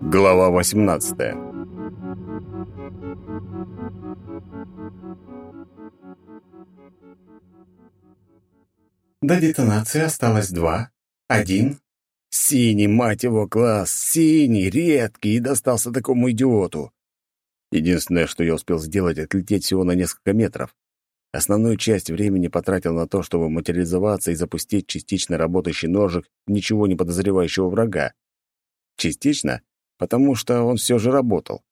Глава 18 До детонации осталось два, один. Синий, мать его, класс, синий, редкий, и достался такому идиоту. Единственное, что я успел сделать, отлететь всего на несколько метров. Основную часть времени потратил на то, чтобы материализоваться и запустить частично работающий ножик ничего не подозревающего врага. Частично, потому что он все же работал.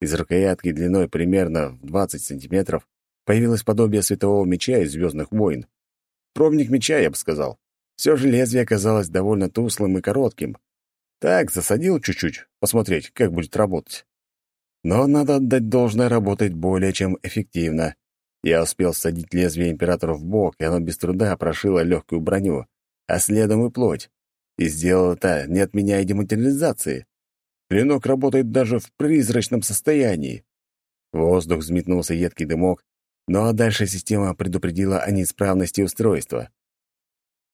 Из рукоятки длиной примерно в 20 сантиметров появилось подобие светового меча из «Звездных войн». Пробник меча, я бы сказал. Все же лезвие оказалось довольно туслым и коротким. Так, засадил чуть-чуть, посмотреть, как будет работать. Но надо отдать должное, работает более чем эффективно. Я успел всадить лезвие императору в бок, и оно без труда прошило легкую броню, а следом и плоть. И сделал это, не отменяя дематериализации. Клинок работает даже в призрачном состоянии. Воздух взметнулся едкий дымок, но дальше система предупредила о неисправности устройства.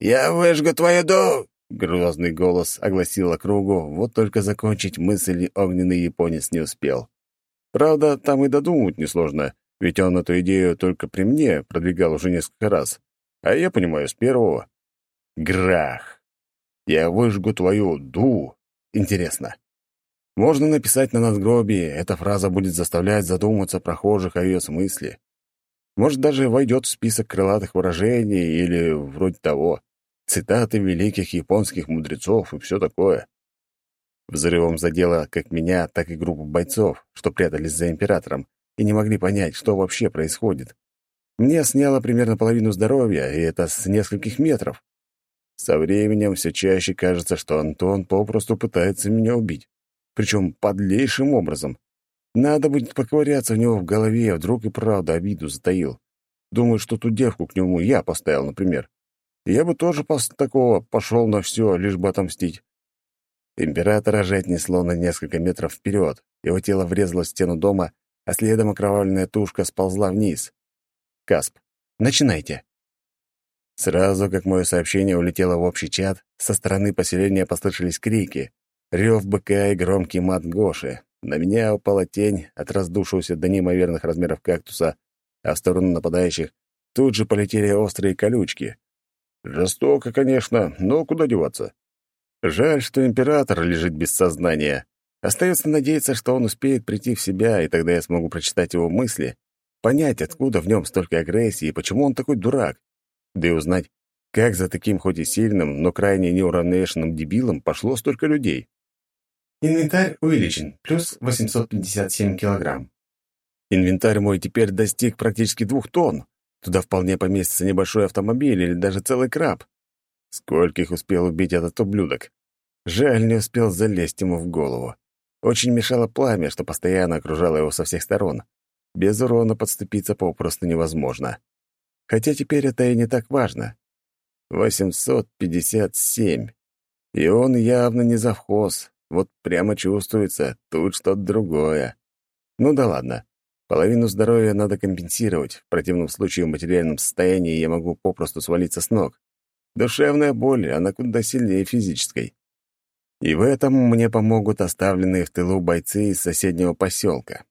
«Я выжгу твою ду...» — грозный голос огласил округу, вот только закончить мысли огненный японец не успел. Правда, там и додумать несложно, ведь он эту идею только при мне продвигал уже несколько раз. А я понимаю с первого. Грах. Я выжгу твою ду. Интересно. Можно написать на надгробии, эта фраза будет заставлять задуматься прохожих о ее смысле. Может, даже войдет в список крылатых выражений или вроде того. Цитаты великих японских мудрецов и все такое. Взрывом задело как меня, так и группу бойцов, что прятались за императором, и не могли понять, что вообще происходит. Мне сняло примерно половину здоровья, и это с нескольких метров. Со временем все чаще кажется, что Антон попросту пытается меня убить. Причем подлейшим образом. Надо будет поковыряться в него в голове, вдруг и правда обиду затаил. Думаю, что ту девку к нему я поставил, например. Я бы тоже после такого пошел на все, лишь бы отомстить. Императора же отнесло на несколько метров вперед. Его тело врезалось в стену дома, а следом окровавленная тушка сползла вниз. Касп. Начинайте. Сразу, как мое сообщение улетело в общий чат, со стороны поселения послышались крики, рев быка и громкий мат Гоши. На меня упала тень от раздувшегося до неимоверных размеров кактуса, а в сторону нападающих тут же полетели острые колючки. Жестоко, конечно, но куда деваться? Жаль, что император лежит без сознания. Остается надеяться, что он успеет прийти в себя, и тогда я смогу прочитать его мысли, понять, откуда в нем столько агрессии и почему он такой дурак, да и узнать, как за таким хоть и сильным, но крайне неуравновешенным дебилом пошло столько людей. Инвентарь увеличен, плюс 857 килограмм. Инвентарь мой теперь достиг практически двух тонн. Туда вполне поместится небольшой автомобиль или даже целый краб. Скольких успел убить этот ублюдок? Жаль, не успел залезть ему в голову. Очень мешало пламя, что постоянно окружало его со всех сторон. Без урона подступиться попросту невозможно. Хотя теперь это и не так важно. 857. И он явно не завхоз. Вот прямо чувствуется, тут что-то другое. Ну да ладно. Половину здоровья надо компенсировать. В противном случае в материальном состоянии я могу попросту свалиться с ног. Душевная боль, она куда сильнее физической. И в этом мне помогут оставленные в тылу бойцы из соседнего поселка.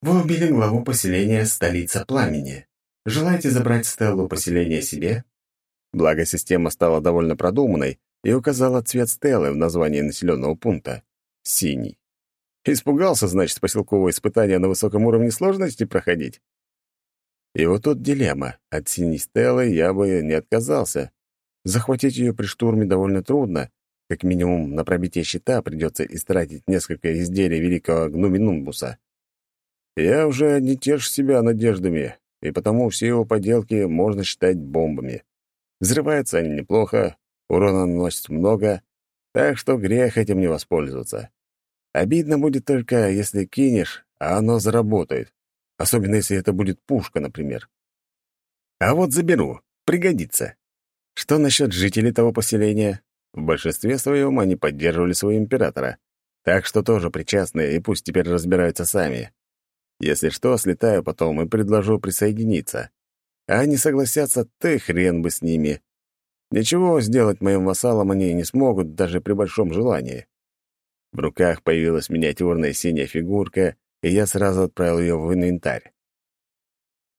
Вы убили главу поселения «Столица Пламени». Желаете забрать стеллу поселения себе? Благо, система стала довольно продуманной и указала цвет стелы в названии населенного пункта — синий. Испугался, значит, поселковое испытание на высоком уровне сложности проходить? И вот тут дилемма. От синей стелы я бы не отказался. Захватить ее при штурме довольно трудно, как минимум, на пробитие щита придется истратить несколько изделий великого гнуминумбуса. Я уже не тешу себя надеждами, и потому все его поделки можно считать бомбами. Взрываются они неплохо, урона наносят много, так что грех этим не воспользоваться. Обидно будет только, если кинешь, а оно заработает. Особенно, если это будет пушка, например. А вот заберу, пригодится. Что насчет жителей того поселения? В большинстве своем они поддерживали своего императора, так что тоже причастны, и пусть теперь разбираются сами. Если что, слетаю потом и предложу присоединиться. А они согласятся, ты хрен бы с ними. Ничего сделать моим вассалам они не смогут даже при большом желании. В руках появилась миниатюрная синяя фигурка, и я сразу отправил ее в инвентарь.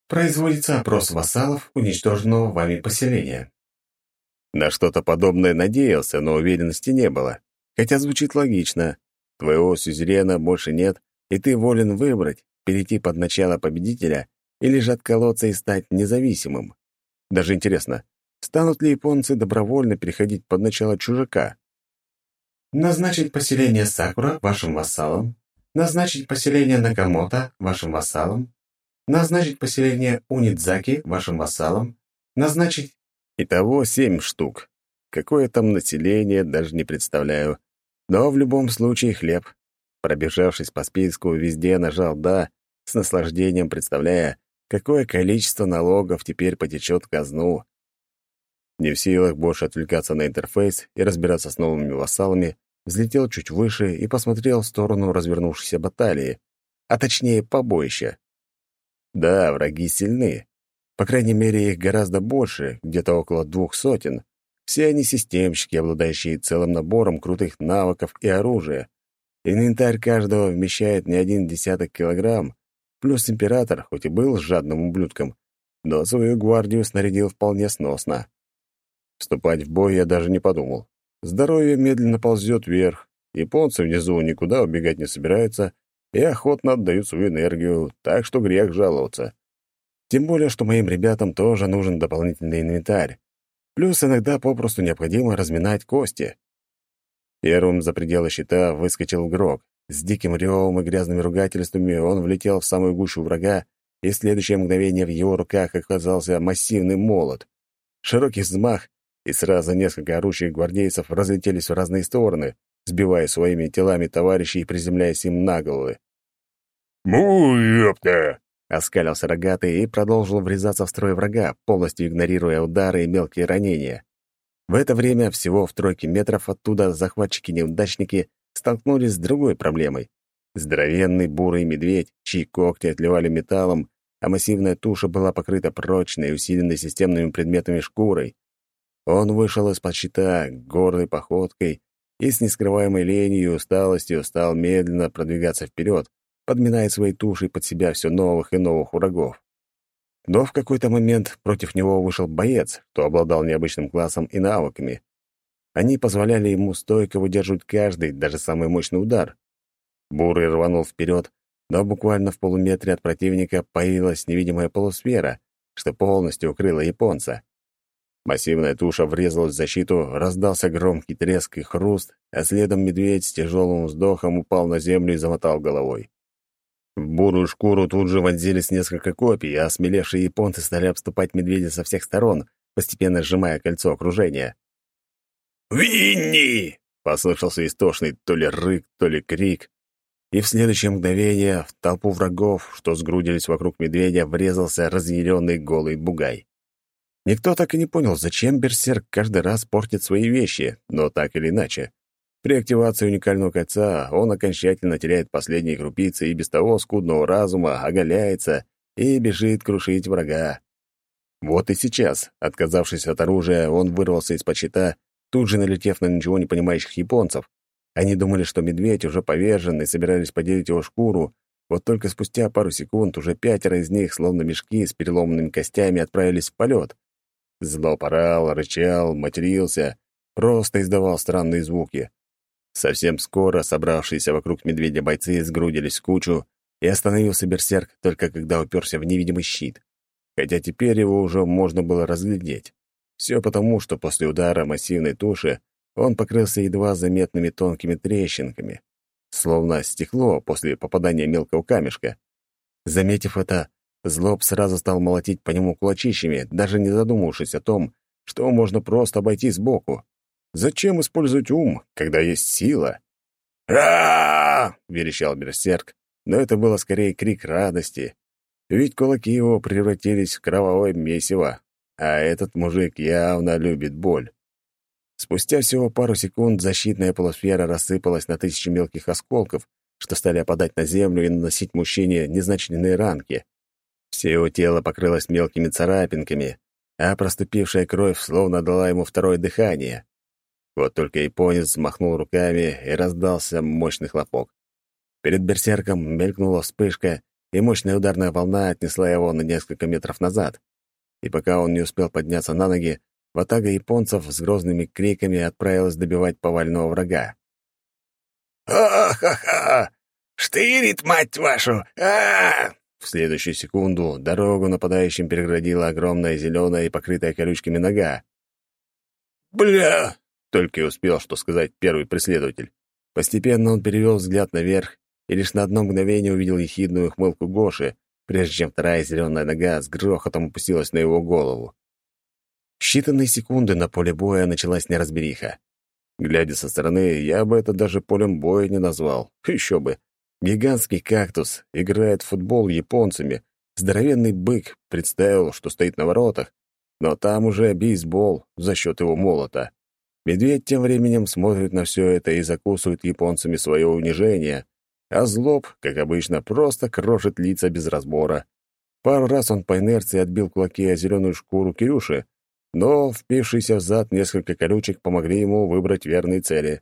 Производится опрос вассалов уничтоженного вами поселения. На что-то подобное надеялся, но уверенности не было. Хотя звучит логично. Твоего сюзерена больше нет, и ты волен выбрать, перейти под начало победителя или же отколоться и стать независимым. Даже интересно, станут ли японцы добровольно переходить под начало чужака? Назначить поселение Сакура вашим вассалом, назначить поселение Накамото вашим вассалом, назначить поселение Унидзаки вашим вассалом, назначить... Итого семь штук. Какое там население, даже не представляю. Но в любом случае хлеб. Пробежавшись по списку, везде нажал «да», с наслаждением представляя, какое количество налогов теперь потечет в казну. Не в силах больше отвлекаться на интерфейс и разбираться с новыми вассалами, взлетел чуть выше и посмотрел в сторону развернувшейся баталии, а точнее побоища. Да, враги сильны. По крайней мере, их гораздо больше, где-то около двух сотен. Все они системщики, обладающие целым набором крутых навыков и оружия. Инвентарь каждого вмещает не один десяток килограмм, плюс император, хоть и был жадным ублюдком, но свою гвардию снарядил вполне сносно. Вступать в бой я даже не подумал. Здоровье медленно ползет вверх, японцы внизу никуда убегать не собираются и охотно отдают свою энергию, так что грех жаловаться. Тем более, что моим ребятам тоже нужен дополнительный инвентарь. Плюс иногда попросту необходимо разминать кости. Первым за пределы щита выскочил игрок. С диким ревом и грязными ругательствами он влетел в самую гущу врага, и следующее мгновение в его руках оказался массивный молот. Широкий взмах, и сразу несколько орущих гвардейцев разлетелись в разные стороны, сбивая своими телами товарищей и приземляясь им на головы. «Ну, ёпта!» — оскалился рогатый и продолжил врезаться в строй врага, полностью игнорируя удары и мелкие ранения. В это время всего в тройке метров оттуда захватчики-неудачники столкнулись с другой проблемой. Здоровенный бурый медведь, чьи когти отливали металлом, а массивная туша была покрыта прочной, усиленной системными предметами шкурой. Он вышел из-под щита гордой походкой и с нескрываемой ленью и усталостью стал медленно продвигаться вперед, подминая своей тушей под себя все новых и новых врагов. Но в какой-то момент против него вышел боец, кто обладал необычным классом и навыками. Они позволяли ему стойко выдерживать каждый, даже самый мощный удар. Бурый рванул вперед, но буквально в полуметре от противника появилась невидимая полусфера, что полностью укрыла японца. Массивная туша врезалась в защиту, раздался громкий треск и хруст, а следом медведь с тяжелым вздохом упал на землю и замотал головой. В бурую шкуру тут же вонзились несколько копий, а осмелевшие японцы стали обступать медведя со всех сторон, постепенно сжимая кольцо окружения. «Винни!» — послышался истошный то ли рык, то ли крик. И в следующее мгновение в толпу врагов, что сгрудились вокруг медведя, врезался разъяренный голый бугай. Никто так и не понял, зачем берсерк каждый раз портит свои вещи, но так или иначе. При активации уникального кольца он окончательно теряет последние крупицы и без того скудного разума оголяется и бежит крушить врага. Вот и сейчас, отказавшись от оружия, он вырвался из-под тут же налетев на ничего не понимающих японцев. Они думали, что медведь уже повержен и собирались поделить его шкуру, вот только спустя пару секунд уже пятеро из них, словно мешки с переломанными костями, отправились в полет. Зло порал, рычал, матерился, просто издавал странные звуки. Совсем скоро собравшиеся вокруг медведя бойцы сгрудились в кучу, и остановился берсерк только когда уперся в невидимый щит. Хотя теперь его уже можно было разглядеть. Все потому, что после удара массивной туши он покрылся едва заметными тонкими трещинками, словно стекло после попадания мелкого камешка. Заметив это, Злоб сразу стал молотить по нему кулачищами, даже не задумавшись о том, что можно просто обойти сбоку. Зачем использовать ум, когда есть сила? а верещал берсерк, но это было скорее крик радости. Ведь кулаки его превратились в кровавое месиво, а этот мужик явно любит боль. Спустя всего пару секунд защитная полусфера рассыпалась на тысячи мелких осколков, что стали опадать на землю и наносить мужчине незначительные ранки. Все его тело покрылось мелкими царапинками, а проступившая кровь словно дала ему второе дыхание. Вот только японец махнул руками, и раздался мощный хлопок. Перед берсерком мелькнула вспышка, и мощная ударная волна отнесла его на несколько метров назад. И пока он не успел подняться на ноги, ватага японцев с грозными криками отправилась добивать повального врага. «О-ха-ха! Штырит, мать вашу! а, В следующую секунду дорогу нападающим переградила огромная зеленая и покрытая колючками нога. «Бля!» — только и успел, что сказать первый преследователь. Постепенно он перевел взгляд наверх и лишь на одно мгновение увидел ехидную хмылку Гоши, прежде чем вторая зеленая нога с грохотом опустилась на его голову. В считанные секунды на поле боя началась неразбериха. Глядя со стороны, я бы это даже полем боя не назвал. Еще бы. Гигантский кактус играет в футбол японцами. Здоровенный бык представил, что стоит на воротах, но там уже бейсбол за счет его молота. Медведь тем временем смотрит на все это и закусывает японцами свое унижение, а злоб, как обычно, просто крошит лица без разбора. Пару раз он по инерции отбил кулаки о зеленую шкуру Кирюши, но впившиеся в зад несколько колючек помогли ему выбрать верные цели.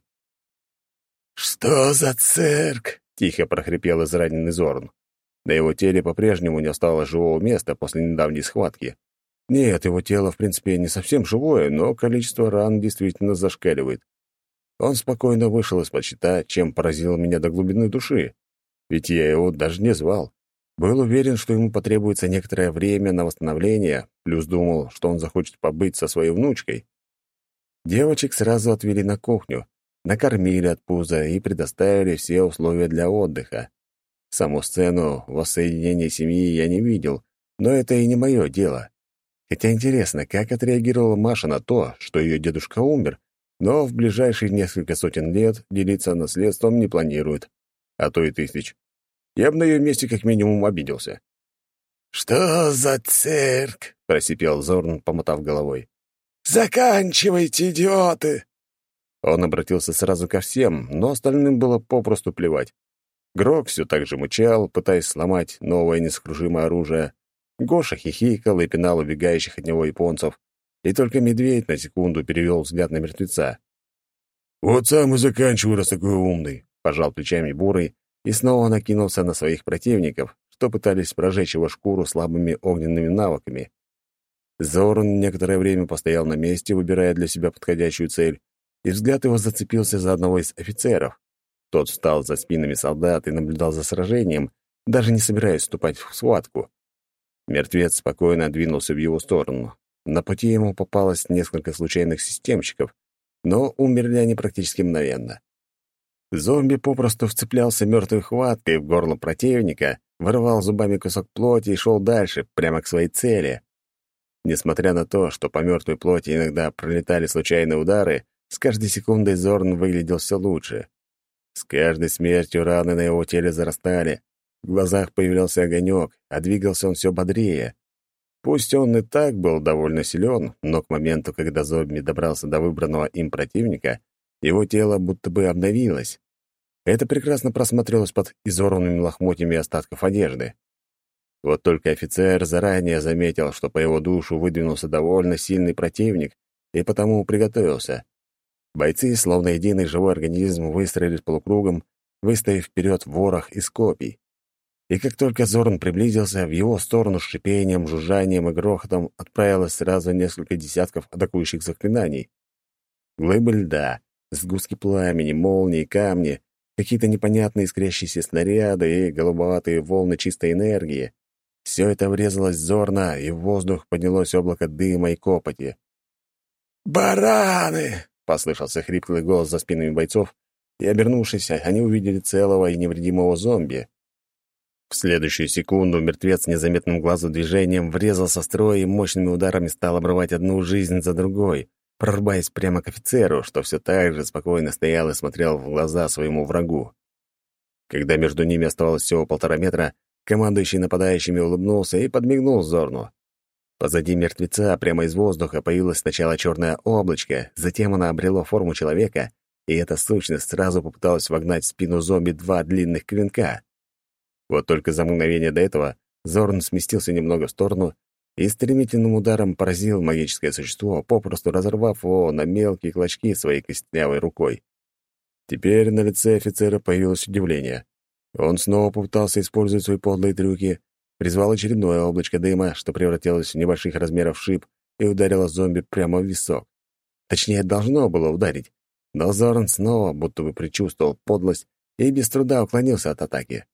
«Что за цирк?» — тихо прохрипел израненный Зорн. На его теле по-прежнему не осталось живого места после недавней схватки. Нет, его тело, в принципе, не совсем живое, но количество ран действительно зашкаливает. Он спокойно вышел из-под щита, чем поразил меня до глубины души. Ведь я его даже не звал. Был уверен, что ему потребуется некоторое время на восстановление, плюс думал, что он захочет побыть со своей внучкой. Девочек сразу отвели на кухню, накормили от пуза и предоставили все условия для отдыха. Саму сцену воссоединения семьи я не видел, но это и не мое дело. Хотя интересно, как отреагировала Маша на то, что ее дедушка умер, но в ближайшие несколько сотен лет делиться наследством не планирует, а то и тысяч. Я бы на ее месте как минимум обиделся. «Что за цирк?» — просипел Зорн, помотав головой. «Заканчивайте, идиоты!» Он обратился сразу ко всем, но остальным было попросту плевать. Грок все так же мычал, пытаясь сломать новое нескружимое оружие. Гоша хихикал и пинал убегающих от него японцев, и только медведь на секунду перевел взгляд на мертвеца. «Вот сам и заканчиваю, раз такой умный», — пожал плечами Бурый и снова накинулся на своих противников, что пытались прожечь его шкуру слабыми огненными навыками. Зорн некоторое время постоял на месте, выбирая для себя подходящую цель, и взгляд его зацепился за одного из офицеров. Тот встал за спинами солдат и наблюдал за сражением, даже не собираясь вступать в схватку. Мертвец спокойно двинулся в его сторону. На пути ему попалось несколько случайных системщиков, но умерли они практически мгновенно. Зомби попросту вцеплялся мертвой хваткой в горло противника, вырывал зубами кусок плоти и шел дальше, прямо к своей цели. Несмотря на то, что по мертвой плоти иногда пролетали случайные удары, с каждой секундой Зорн выглядел все лучше. С каждой смертью раны на его теле зарастали, в глазах появлялся огонек, а двигался он все бодрее. Пусть он и так был довольно силен, но к моменту, когда зомби добрался до выбранного им противника, его тело будто бы обновилось. Это прекрасно просмотрелось под изорванными лохмотьями остатков одежды. Вот только офицер заранее заметил, что по его душу выдвинулся довольно сильный противник, и потому приготовился. Бойцы, словно единый живой организм, выстроились полукругом, выставив вперед ворох из копий. И как только Зорн приблизился, в его сторону с шипением, жужжанием и грохотом отправилось сразу несколько десятков атакующих заклинаний. Глыбы льда, сгустки пламени, молнии, камни, какие-то непонятные искрящиеся снаряды и голубоватые волны чистой энергии. Все это врезалось зорно, и в воздух поднялось облако дыма и копоти. «Бараны!» — послышался хриплый голос за спинами бойцов, и, обернувшись, они увидели целого и невредимого зомби. В следующую секунду мертвец незаметным глазу движением врезался в строй и мощными ударами стал обрывать одну жизнь за другой, прорубаясь прямо к офицеру, что все так же спокойно стоял и смотрел в глаза своему врагу. Когда между ними оставалось всего полтора метра, командующий нападающими улыбнулся и подмигнул Зорну. Позади мертвеца прямо из воздуха появилось сначала черное облачко, затем оно обрело форму человека, и эта сущность сразу попыталась вогнать в спину зомби два длинных клинка. Вот только за мгновение до этого Зорн сместился немного в сторону и стремительным ударом поразил магическое существо, попросту разорвав его на мелкие клочки своей костнявой рукой. Теперь на лице офицера появилось удивление. Он снова попытался использовать свои подлые трюки, призвал очередное облачко дыма, что превратилось в небольших размеров шип и ударило зомби прямо в висок. Точнее, должно было ударить, но Зорн снова будто бы предчувствовал подлость и без труда уклонился от атаки.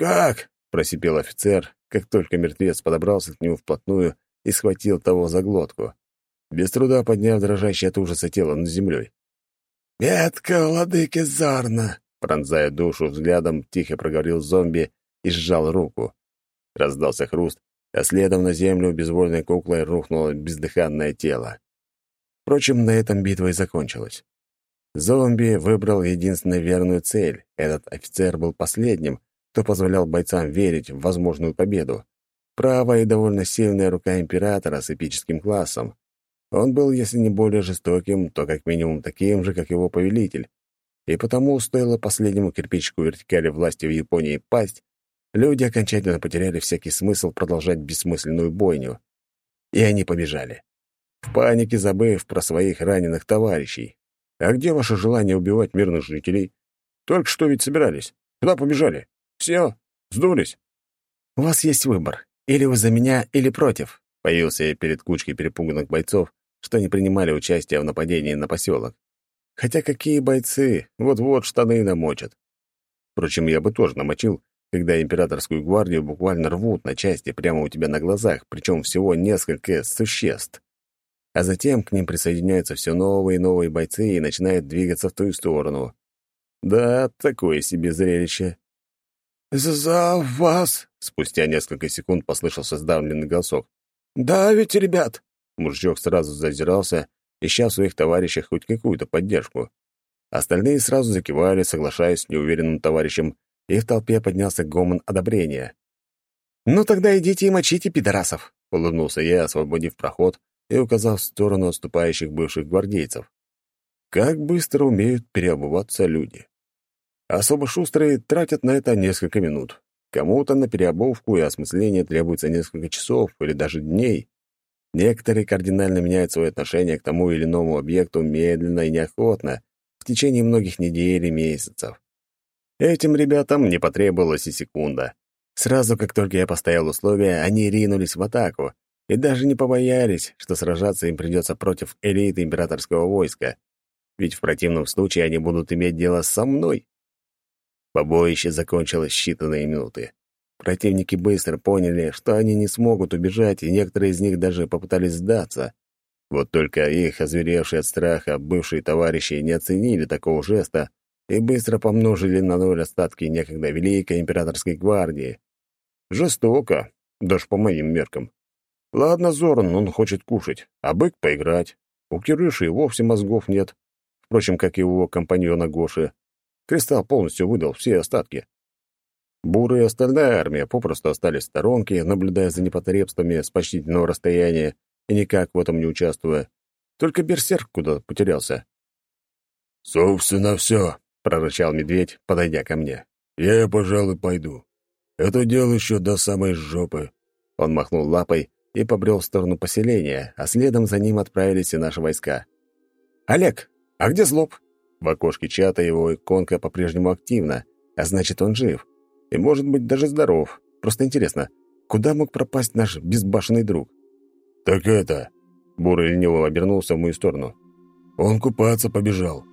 «Как?» — просипел офицер, как только мертвец подобрался к нему вплотную и схватил того за глотку, без труда подняв дрожащее от ужаса тело над землей. «Ветка владыки Зарна!» Пронзая душу взглядом, тихо проговорил зомби и сжал руку. Раздался хруст, а следом на землю безвольной куклой рухнуло бездыханное тело. Впрочем, на этом битва и закончилась. Зомби выбрал единственно верную цель. Этот офицер был последним, кто позволял бойцам верить в возможную победу. Правая и довольно сильная рука императора с эпическим классом. Он был, если не более жестоким, то как минимум таким же, как его повелитель. И потому, стоило последнему кирпичику вертикали власти в Японии пасть, люди окончательно потеряли всякий смысл продолжать бессмысленную бойню. И они побежали. В панике забыв про своих раненых товарищей. А где ваше желание убивать мирных жителей? Только что ведь собирались. Куда побежали? Все, сдулись. У вас есть выбор. Или вы за меня, или против. Появился я перед кучкой перепуганных бойцов, что не принимали участия в нападении на поселок. Хотя какие бойцы, вот-вот штаны намочат. Впрочем, я бы тоже намочил, когда императорскую гвардию буквально рвут на части прямо у тебя на глазах, причем всего несколько существ. А затем к ним присоединяются все новые и новые бойцы и начинают двигаться в ту сторону. Да, такое себе зрелище. «За вас!» — спустя несколько секунд послышался сдавленный голосок. «Да ведь, ребят!» Мужичок сразу зазирался, ища в своих товарищах хоть какую-то поддержку. Остальные сразу закивали, соглашаясь с неуверенным товарищем, и в толпе поднялся гомон одобрения. «Ну тогда идите и мочите, пидорасов!» — улыбнулся я, освободив проход и указав в сторону отступающих бывших гвардейцев. Как быстро умеют переобуваться люди. Особо шустрые тратят на это несколько минут. Кому-то на переобувку и осмысление требуется несколько часов или даже дней. Некоторые кардинально меняют свое отношение к тому или иному объекту медленно и неохотно, в течение многих недель и месяцев. Этим ребятам не потребовалась и секунда. Сразу, как только я поставил условия, они ринулись в атаку и даже не побоялись, что сражаться им придется против элиты императорского войска, ведь в противном случае они будут иметь дело со мной. Побоище закончилось считанные минуты. Противники быстро поняли, что они не смогут убежать, и некоторые из них даже попытались сдаться. Вот только их, озверевшие от страха, бывшие товарищи не оценили такого жеста и быстро помножили на ноль остатки некогда Великой Императорской гвардии. Жестоко, даже по моим меркам. Ладно, Зорн, он хочет кушать, а бык — поиграть. У Кирыши вовсе мозгов нет. Впрочем, как и его компаньона Гоши. Кристалл полностью выдал все остатки. Буры и остальная армия попросту остались в сторонке, наблюдая за непотребствами с почтительного расстояния и никак в этом не участвуя. Только берсерк куда потерялся. «Собственно, все», — прорычал медведь, подойдя ко мне. «Я, пожалуй, пойду. Это дело еще до самой жопы». Он махнул лапой и побрел в сторону поселения, а следом за ним отправились и наши войска. «Олег, а где Злоб?» В окошке чата его иконка по-прежнему активна, а значит, он жив. И, может быть, даже здоров. Просто интересно, куда мог пропасть наш безбашенный друг? «Так это...» Бурый лениво обернулся в мою сторону. «Он купаться побежал.